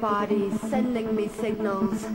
body, sending me signals.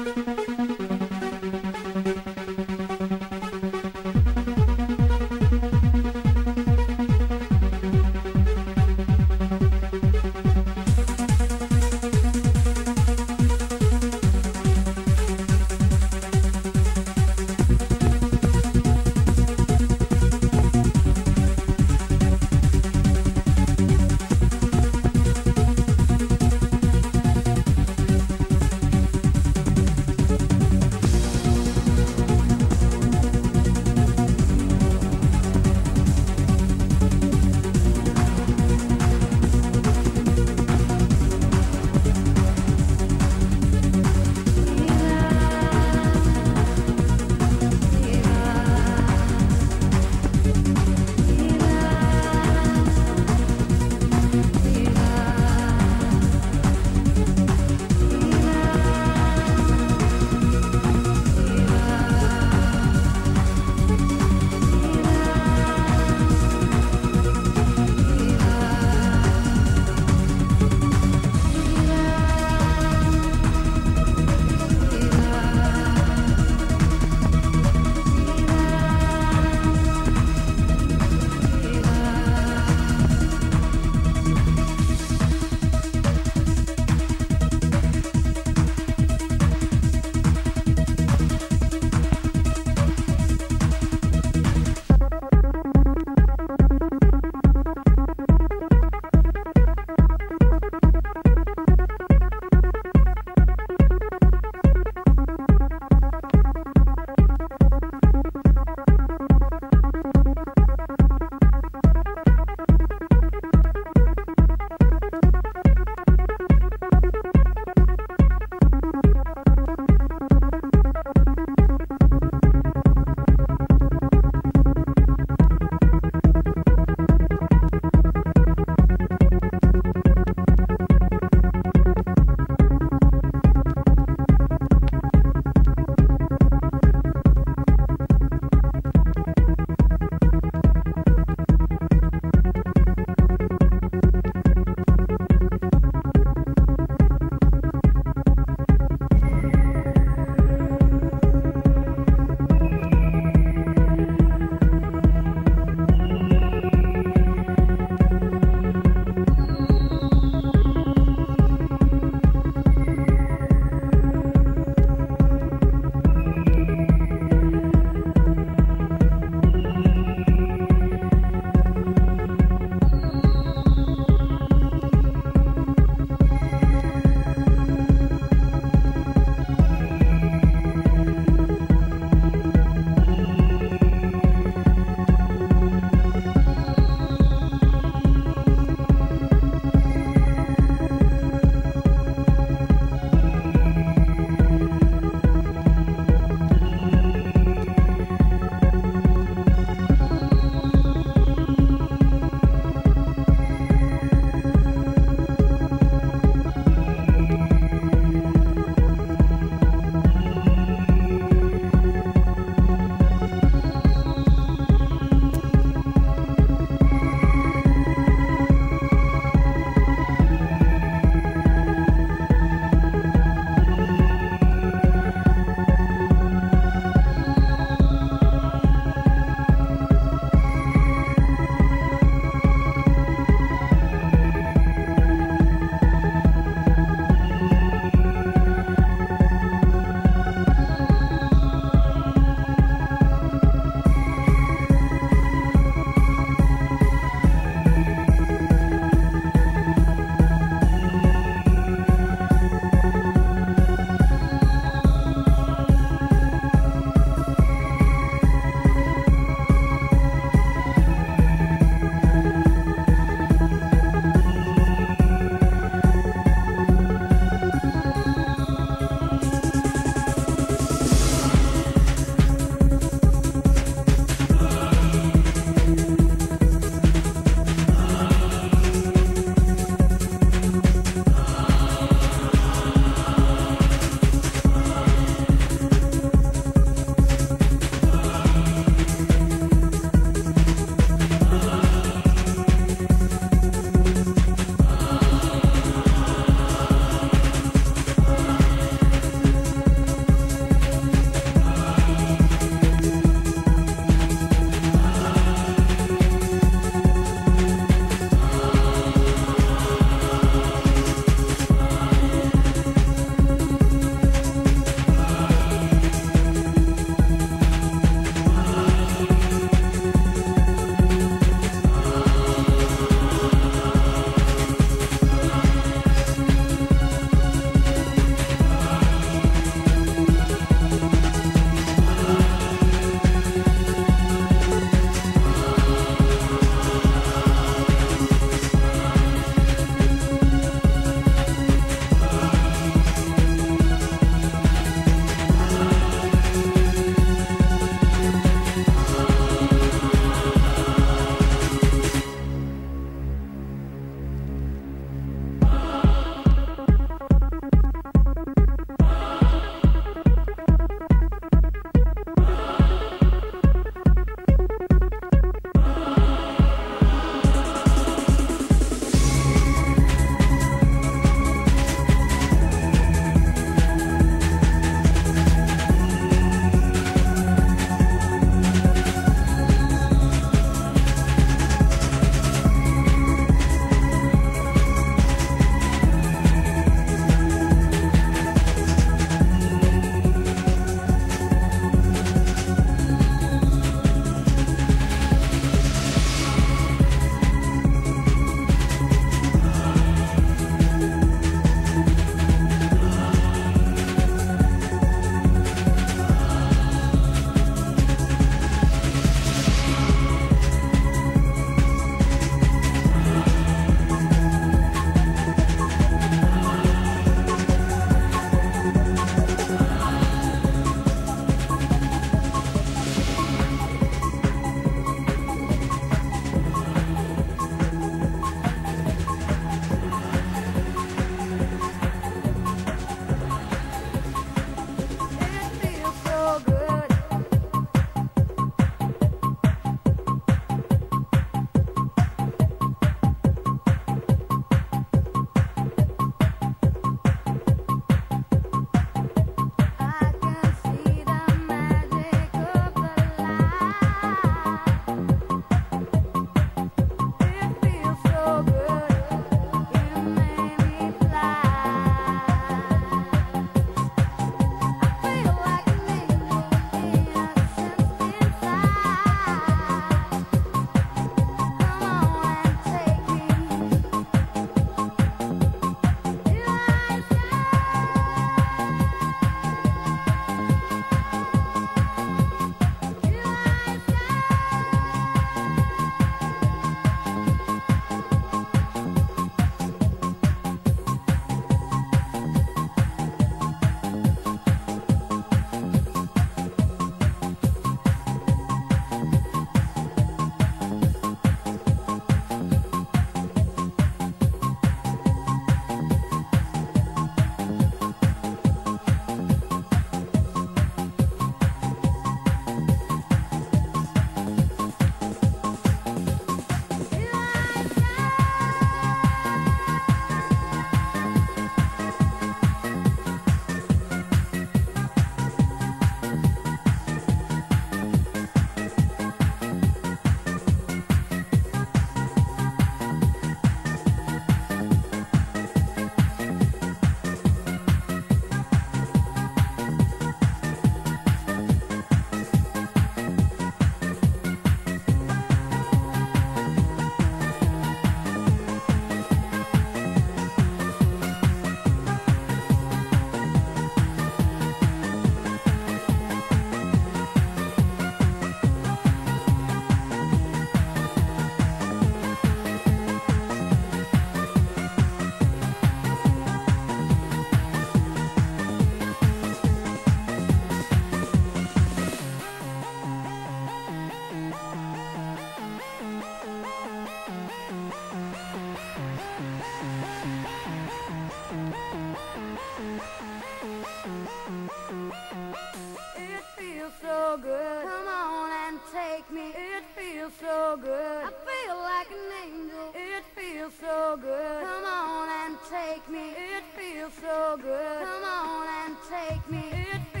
Me. It